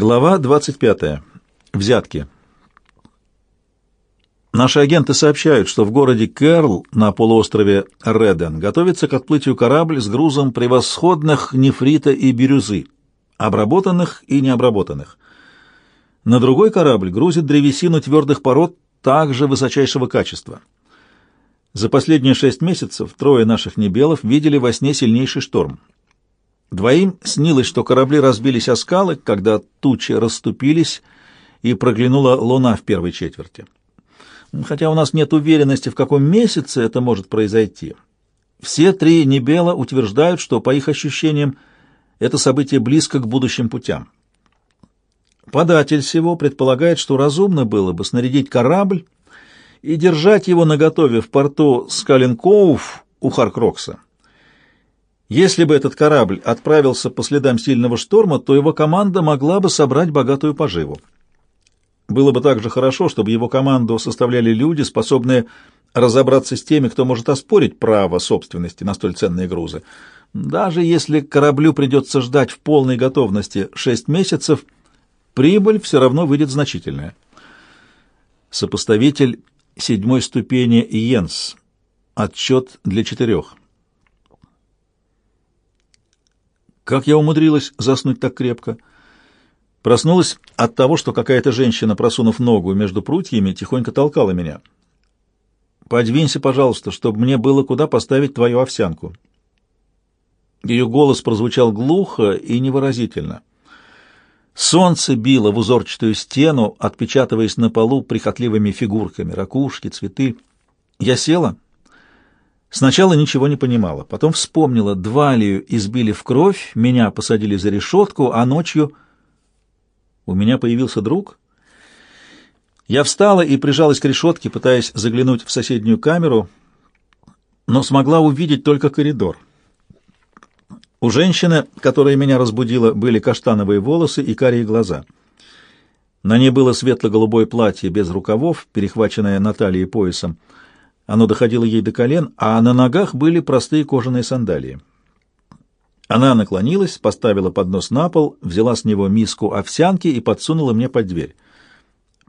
Глава 25. Взятки. Наши агенты сообщают, что в городе Керл на полуострове Реден готовится к отплытию корабль с грузом превосходных нефрита и бирюзы, обработанных и необработанных. На другой корабль грузит древесину твердых пород также высочайшего качества. За последние шесть месяцев трое наших небелов видели во сне сильнейший шторм. Двоим снилось, что корабли разбились о скалы, когда тучи расступились и проглянула луна в первой четверти. Хотя у нас нет уверенности, в каком месяце это может произойти. Все три Небела утверждают, что, по их ощущениям, это событие близко к будущим путям. Податель всего предполагает, что разумно было бы снарядить корабль и держать его наготове в порту Скаленкоуф у Харкрокса. Если бы этот корабль отправился по следам сильного шторма, то его команда могла бы собрать богатую поживу. Было бы также хорошо, чтобы его команду составляли люди, способные разобраться с теми, кто может оспорить право собственности на столь ценные грузы. Даже если кораблю придется ждать в полной готовности шесть месяцев, прибыль все равно выйдет значительная. Сопоставитель седьмой ступени Йенс. Отчет для четырех. Как я умудрилась заснуть так крепко? Проснулась от того, что какая-то женщина, просунув ногу между прутьями, тихонько толкала меня. «Подвинься, пожалуйста, чтобы мне было куда поставить твою овсянку». Ее голос прозвучал глухо и невыразительно. Солнце било в узорчатую стену, отпечатываясь на полу прихотливыми фигурками, ракушки, цветы. Я села Сначала ничего не понимала, потом вспомнила, Двалию избили в кровь, меня посадили за решетку, а ночью у меня появился друг. Я встала и прижалась к решетке, пытаясь заглянуть в соседнюю камеру, но смогла увидеть только коридор. У женщины, которая меня разбудила, были каштановые волосы и карие глаза. На ней было светло-голубое платье без рукавов, перехваченное на талии поясом. Оно доходило ей до колен, а на ногах были простые кожаные сандалии. Она наклонилась, поставила поднос на пол, взяла с него миску овсянки и подсунула мне под дверь.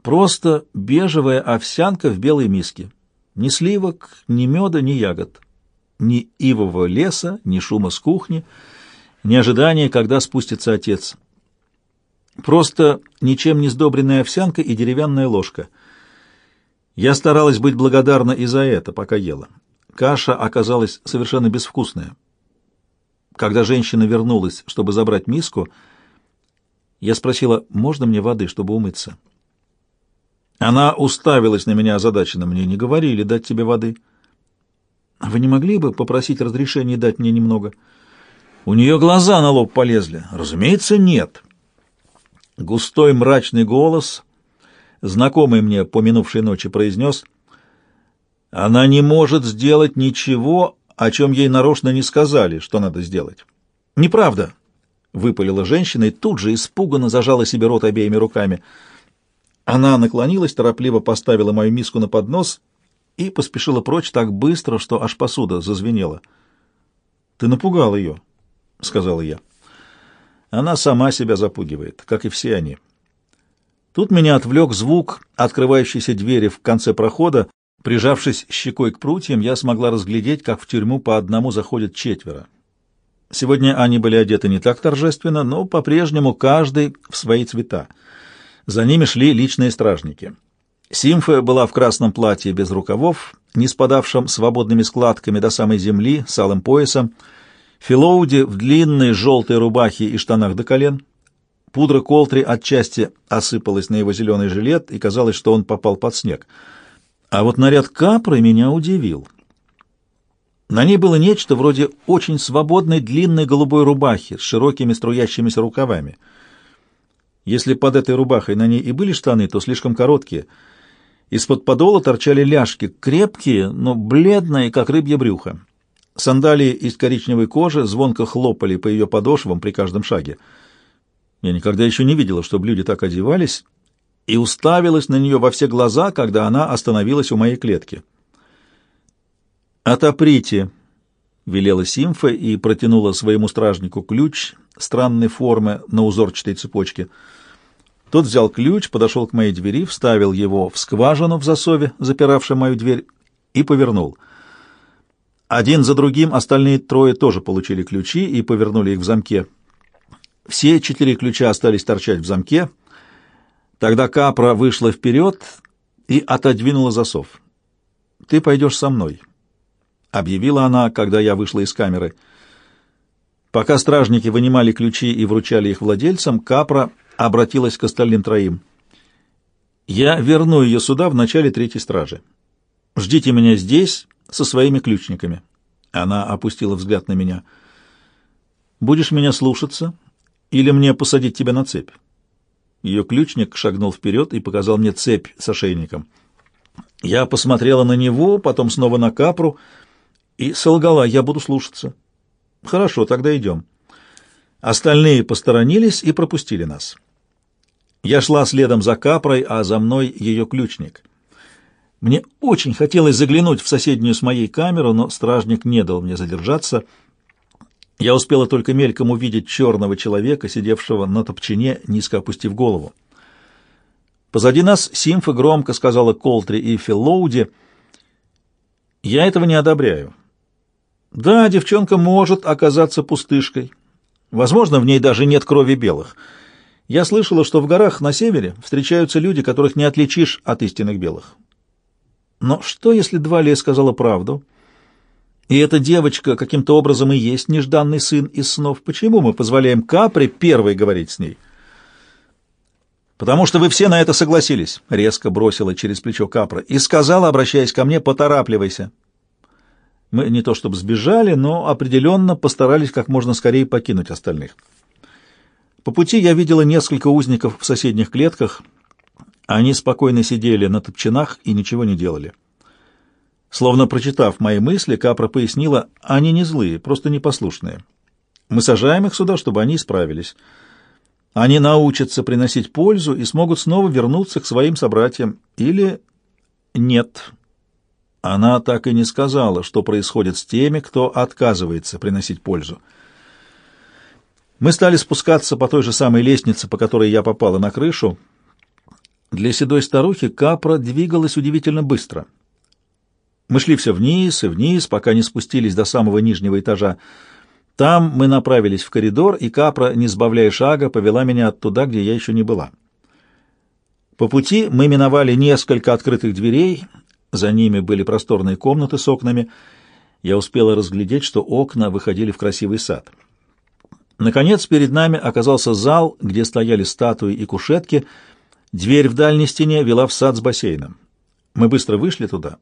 Просто бежевая овсянка в белой миске. Ни сливок, ни меда, ни ягод. Ни ивового леса, ни шума с кухни, ни ожидания, когда спустится отец. Просто ничем не сдобренная овсянка и деревянная ложка — я старалась быть благодарна и за это, пока ела. Каша оказалась совершенно безвкусная. Когда женщина вернулась, чтобы забрать миску, я спросила, можно мне воды, чтобы умыться? Она уставилась на меня озадаченно. Мне не говорили дать тебе воды. Вы не могли бы попросить разрешения дать мне немного? У нее глаза на лоб полезли. Разумеется, нет. Густой мрачный голос знакомый мне по минувшей ночи, произнес, «Она не может сделать ничего, о чем ей нарочно не сказали, что надо сделать». «Неправда», — выпалила женщина и тут же испуганно зажала себе рот обеими руками. Она наклонилась, торопливо поставила мою миску на поднос и поспешила прочь так быстро, что аж посуда зазвенела. «Ты напугал ее», — сказала я. «Она сама себя запугивает, как и все они». Тут меня отвлек звук открывающейся двери в конце прохода. Прижавшись щекой к прутьям, я смогла разглядеть, как в тюрьму по одному заходят четверо. Сегодня они были одеты не так торжественно, но по-прежнему каждый в свои цвета. За ними шли личные стражники. Симфа была в красном платье без рукавов, не спадавшем свободными складками до самой земли, с алым поясом, Филоуди в длинной желтой рубахе и штанах до колен — Пудра Колтри отчасти осыпалась на его зеленый жилет, и казалось, что он попал под снег. А вот наряд Капры меня удивил. На ней было нечто вроде очень свободной длинной голубой рубахи с широкими струящимися рукавами. Если под этой рубахой на ней и были штаны, то слишком короткие. Из-под подола торчали ляжки, крепкие, но бледные, как рыбье брюхо. Сандалии из коричневой кожи звонко хлопали по ее подошвам при каждом шаге. Я никогда еще не видела, чтобы люди так одевались, и уставилась на нее во все глаза, когда она остановилась у моей клетки. «Отоприте!» — велела Симфа и протянула своему стражнику ключ странной формы на узорчатой цепочке. Тот взял ключ, подошел к моей двери, вставил его в скважину в засове, запиравшей мою дверь, и повернул. Один за другим остальные трое тоже получили ключи и повернули их в замке. Все четыре ключа остались торчать в замке. Тогда Капра вышла вперед и отодвинула засов. «Ты пойдешь со мной», — объявила она, когда я вышла из камеры. Пока стражники вынимали ключи и вручали их владельцам, Капра обратилась к остальным троим. «Я верну ее сюда в начале третьей стражи. Ждите меня здесь со своими ключниками». Она опустила взгляд на меня. «Будешь меня слушаться или мне посадить тебя на цепь?» Ее ключник шагнул вперед и показал мне цепь с ошейником. Я посмотрела на него, потом снова на капру и солгала, я буду слушаться. «Хорошо, тогда идем». Остальные посторонились и пропустили нас. Я шла следом за Капрой, а за мной ее ключник. Мне очень хотелось заглянуть в соседнюю с моей камеру, но стражник не дал мне задержаться. Я успела только мельком увидеть черного человека, сидевшего на топчине, низко опустив голову. Позади нас Симфа громко сказала Колтри и Филлоуди, «Я этого не одобряю. Да, девчонка может оказаться пустышкой. Возможно, в ней даже нет крови белых». Я слышала, что в горах на севере встречаются люди, которых не отличишь от истинных белых. Но что, если Двалия сказала правду? И эта девочка каким-то образом и есть нежданный сын из снов. Почему мы позволяем Капре первой говорить с ней? «Потому что вы все на это согласились», — резко бросила через плечо Капра и сказала, обращаясь ко мне, «поторапливайся». Мы не то чтобы сбежали, но определенно постарались как можно скорее покинуть остальных. По пути я видела несколько узников в соседних клетках. Они спокойно сидели на топчинах и ничего не делали. Словно прочитав мои мысли, Капра пояснила, они не злые, просто непослушные. Мы сажаем их сюда, чтобы они исправились. Они научатся приносить пользу и смогут снова вернуться к своим собратьям. Или нет. Она так и не сказала, что происходит с теми, кто отказывается приносить пользу. Мы стали спускаться по той же самой лестнице, по которой я попала на крышу. Для седой старухи Капра двигалась удивительно быстро. Мы шли все вниз и вниз, пока не спустились до самого нижнего этажа. Там мы направились в коридор, и Капра, не сбавляя шага, повела меня оттуда, где я еще не была. По пути мы миновали несколько открытых дверей, за ними были просторные комнаты с окнами. Я успела разглядеть, что окна выходили в красивый сад. Наконец, перед нами оказался зал, где стояли статуи и кушетки. Дверь в дальней стене вела в сад с бассейном. Мы быстро вышли туда,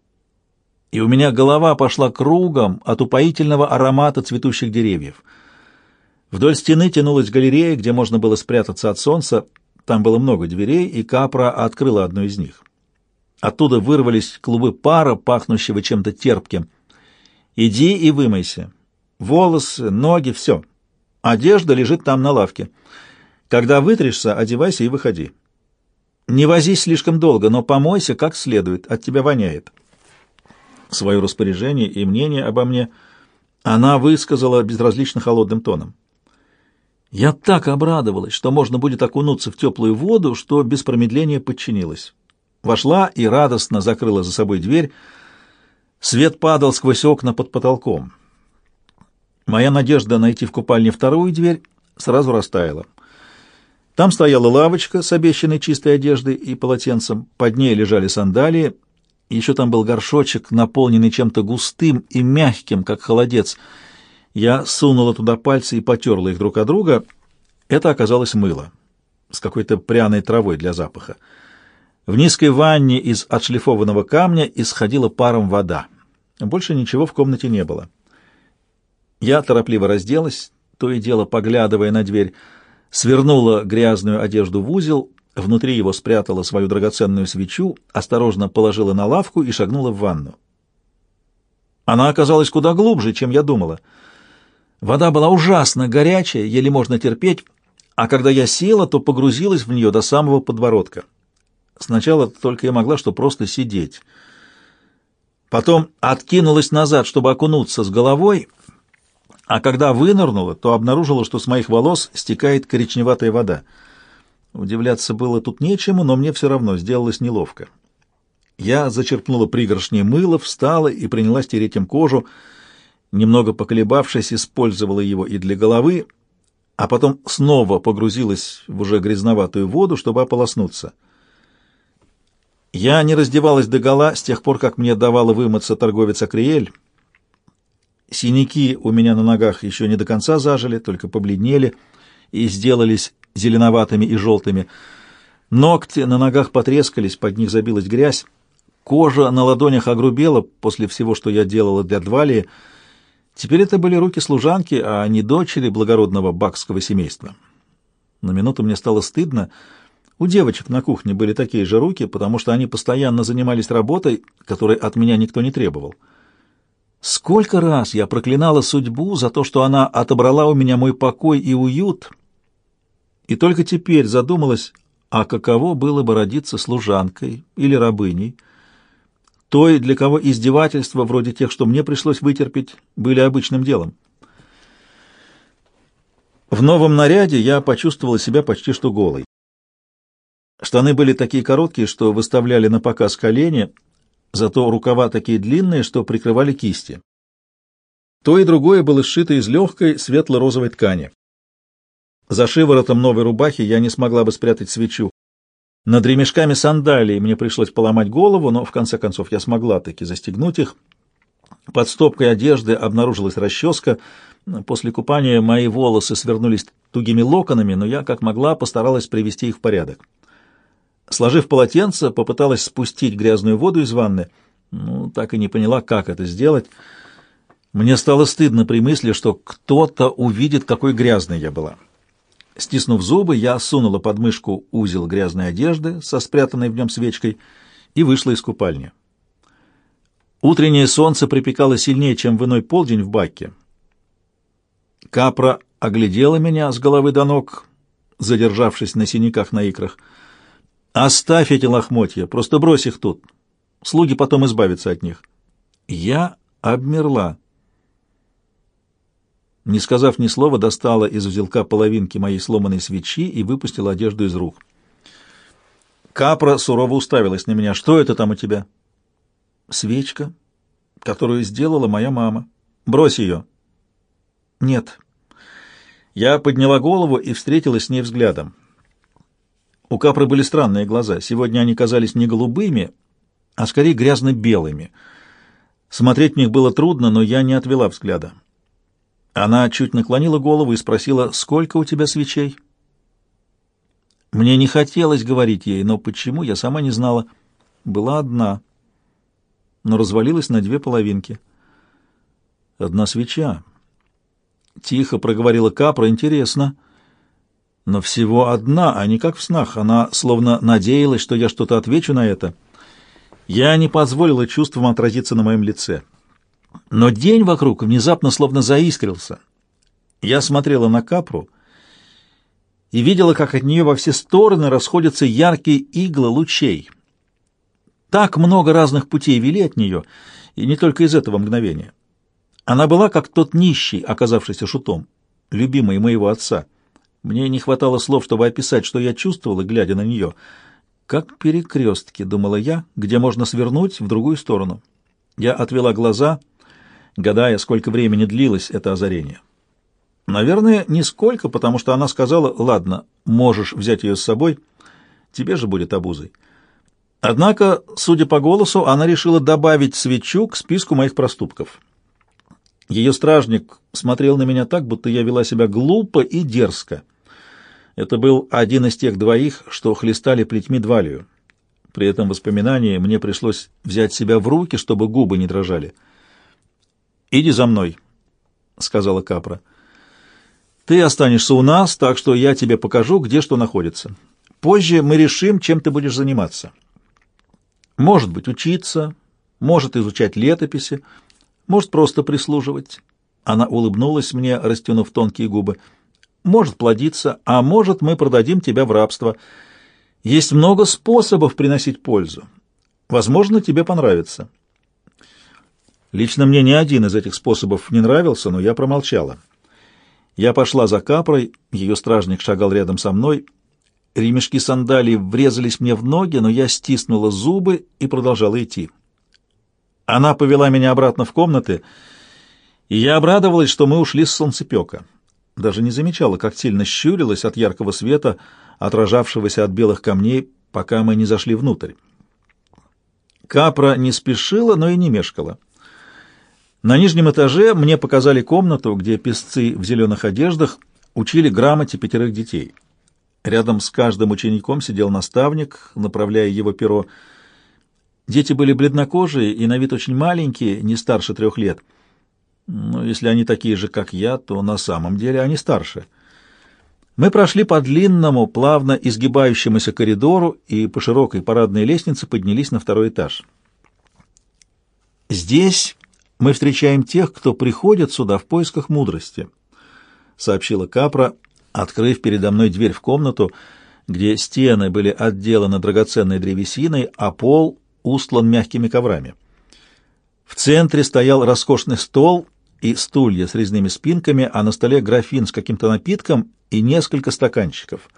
и у меня голова пошла кругом от упоительного аромата цветущих деревьев. Вдоль стены тянулась галерея, где можно было спрятаться от солнца. Там было много дверей, и Капра открыла одну из них. Оттуда вырвались клубы пара, пахнущего чем-то терпким. «Иди и вымойся. Волосы, ноги — все. Одежда лежит там на лавке. Когда вытришься, одевайся и выходи. Не возись слишком долго, но помойся как следует, от тебя воняет. Свое распоряжение и мнение обо мне она высказала безразлично холодным тоном. Я так обрадовалась, что можно будет окунуться в теплую воду, что без промедления подчинилась. Вошла и радостно закрыла за собой дверь. Свет падал сквозь окна под потолком. Моя надежда найти в купальне вторую дверь сразу растаяла. Там стояла лавочка с обещанной чистой одеждой и полотенцем, под ней лежали сандалии, еще там был горшочек, наполненный чем-то густым и мягким, как холодец. Я сунула туда пальцы и потерла их друг от друга. Это оказалось мыло с какой-то пряной травой для запаха. В низкой ванне из отшлифованного камня исходила паром вода. Больше ничего в комнате не было. Я торопливо разделась, то и дело поглядывая на дверь, свернула грязную одежду в узел, внутри его спрятала свою драгоценную свечу, осторожно положила на лавку и шагнула в ванну. Она оказалась куда глубже, чем я думала. Вода была ужасно горячая, еле можно терпеть, а когда я села, то погрузилась в нее до самого подбородка. Сначала только я могла что просто сидеть. Потом откинулась назад, чтобы окунуться с головой — а когда вынырнула, то обнаружила, что с моих волос стекает коричневатая вода. Удивляться было тут нечему, но мне все равно сделалось неловко. Я зачерпнула пригоршни мыла, встала и принялась тереть им кожу. Немного поколебавшись, использовала его и для головы, а потом снова погрузилась в уже грязноватую воду, чтобы ополоснуться. Я не раздевалась догола с тех пор, как мне давала вымыться торговец Акриэль. Синяки у меня на ногах еще не до конца зажили, только побледнели и сделались зеленоватыми и желтыми. Ногти на ногах потрескались, под них забилась грязь. Кожа на ладонях огрубела после всего, что я делала для Двалии. Теперь это были руки служанки, а не дочери благородного бакского семейства. На минуту мне стало стыдно. У девочек на кухне были такие же руки, потому что они постоянно занимались работой, которой от меня никто не требовал. Сколько раз я проклинала судьбу за то, что она отобрала у меня мой покой и уют, и только теперь задумалась, а каково было бы родиться служанкой или рабыней, той, для кого издевательства, вроде тех, что мне пришлось вытерпеть, были обычным делом. В новом наряде я почувствовала себя почти что голой. Штаны были такие короткие, что выставляли на показ колени, зато рукава такие длинные, что прикрывали кисти. То и другое было сшито из легкой светло-розовой ткани. За шиворотом новой рубахи я не смогла бы спрятать свечу. Над ремешками сандалий мне пришлось поломать голову, но в конце концов я смогла таки застегнуть их. Под стопкой одежды обнаружилась расческа. После купания мои волосы свернулись тугими локонами, но я, как могла, постаралась привести их в порядок. Сложив полотенце, попыталась спустить грязную воду из ванны. Ну, так и не поняла, как это сделать. Мне стало стыдно при мысли, что кто-то увидит, какой грязной я была. Стиснув зубы, я сунула под мышку узел грязной одежды со спрятанной в нем свечкой и вышла из купальни. Утреннее солнце припекало сильнее, чем в иной полдень в баке. Капра оглядела меня с головы до ног, задержавшись на синяках на икрах. «Оставь эти лохмотья, просто брось их тут. Слуги потом избавятся от них». Я обмерла. Не сказав ни слова, достала из узелка половинки моей сломанной свечи и выпустила одежду из рук. Капра сурово уставилась на меня. «Что это там у тебя?» «Свечка, которую сделала моя мама. Брось ее». «Нет». Я подняла голову и встретилась с ней взглядом. У Капры были странные глаза. Сегодня они казались не голубыми, а скорее грязно-белыми. Смотреть в них было трудно, но я не отвела взгляда. Она чуть наклонила голову и спросила, «Сколько у тебя свечей?» Мне не хотелось говорить ей, но почему, я сама не знала. Была одна, но развалилась на две половинки. «Одна свеча». Тихо проговорила Капра, «Интересно». Но всего одна, а не как в снах. Она словно надеялась, что я что-то отвечу на это. Я не позволила чувствам отразиться на моем лице. Но день вокруг внезапно словно заискрился. Я смотрела на капру и видела, как от нее во все стороны расходятся яркие иглы лучей. Так много разных путей вели от нее, и не только из этого мгновения. Она была как тот нищий, оказавшийся шутом, любимый моего отца. Мне не хватало слов, чтобы описать, что я чувствовала, глядя на нее. Как перекрестки, думала я, где можно свернуть в другую сторону. Я отвела глаза гадая, сколько времени длилось это озарение. Наверное, нисколько, потому что она сказала, «Ладно, можешь взять ее с собой, тебе же будет обузой». Однако, судя по голосу, она решила добавить свечу к списку моих проступков. Ее стражник смотрел на меня так, будто я вела себя глупо и дерзко. Это был один из тех двоих, что хлестали плетьми Двалию. При этом воспоминании мне пришлось взять себя в руки, чтобы губы не дрожали. «Иди за мной», — сказала Капра. «Ты останешься у нас, так что я тебе покажу, где что находится. Позже мы решим, чем ты будешь заниматься. Может быть, учиться, может изучать летописи, может просто прислуживать». Она улыбнулась мне, растянув тонкие губы. «Может плодиться, а может мы продадим тебя в рабство. Есть много способов приносить пользу. Возможно, тебе понравится». Лично мне ни один из этих способов не нравился, но я промолчала. Я пошла за капрой, ее стражник шагал рядом со мной. Ремешки сандалий врезались мне в ноги, но я стиснула зубы и продолжала идти. Она повела меня обратно в комнаты, и я обрадовалась, что мы ушли с солнцепека. Даже не замечала, как сильно щурилась от яркого света, отражавшегося от белых камней, пока мы не зашли внутрь. Капра не спешила, но и не мешкала. На нижнем этаже мне показали комнату, где песцы в зеленых одеждах учили грамоте пятерых детей. Рядом с каждым учеником сидел наставник, направляя его перо. Дети были бледнокожие и на вид очень маленькие, не старше трех лет. Но если они такие же, как я, то на самом деле они старше. Мы прошли по длинному, плавно изгибающемуся коридору и по широкой парадной лестнице поднялись на второй этаж. Здесь мы встречаем тех, кто приходит сюда в поисках мудрости, сообщила Капра, открыв передо мной дверь в комнату, где стены были отделаны драгоценной древесиной, а пол устлан мягкими коврами. В центре стоял роскошный стол и стулья с резными спинками, а на столе графин с каким-то напитком и несколько стаканчиков.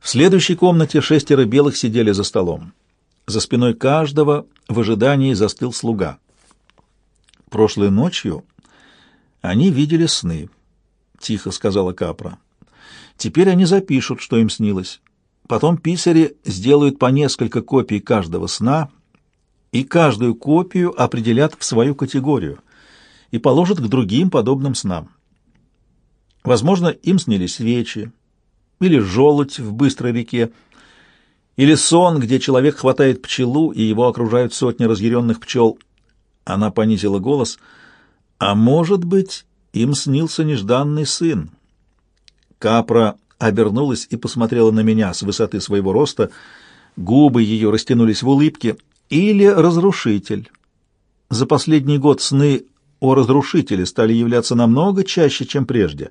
В следующей комнате шестеро белых сидели за столом. За спиной каждого в ожидании застыл слуга. Прошлой ночью они видели сны, — тихо сказала Капра. Теперь они запишут, что им снилось. Потом писари сделают по несколько копий каждого сна и каждую копию определят в свою категорию и положат к другим подобным снам. Возможно, им снились свечи, или желудь в быстрой реке, или сон, где человек хватает пчелу, и его окружают сотни разъяренных пчел. Она понизила голос. А может быть, им снился нежданный сын. Капра обернулась и посмотрела на меня с высоты своего роста. Губы ее растянулись в улыбке. Или разрушитель. За последний год сны о разрушителе стали являться намного чаще, чем прежде.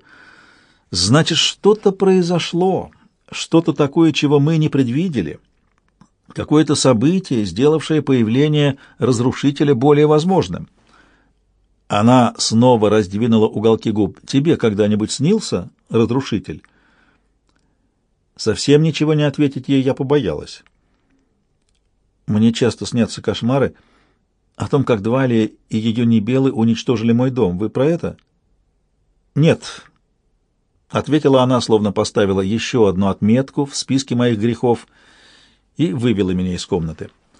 Значит, что-то произошло, что-то такое, чего мы не предвидели, какое-то событие, сделавшее появление разрушителя более возможным. Она снова раздвинула уголки губ. «Тебе когда-нибудь снился разрушитель?» Совсем ничего не ответить ей я побоялась. Мне часто снятся кошмары о том, как Двалия и ее небелы уничтожили мой дом. Вы про это? Нет, — ответила она, словно поставила еще одну отметку в списке моих грехов и вывела меня из комнаты.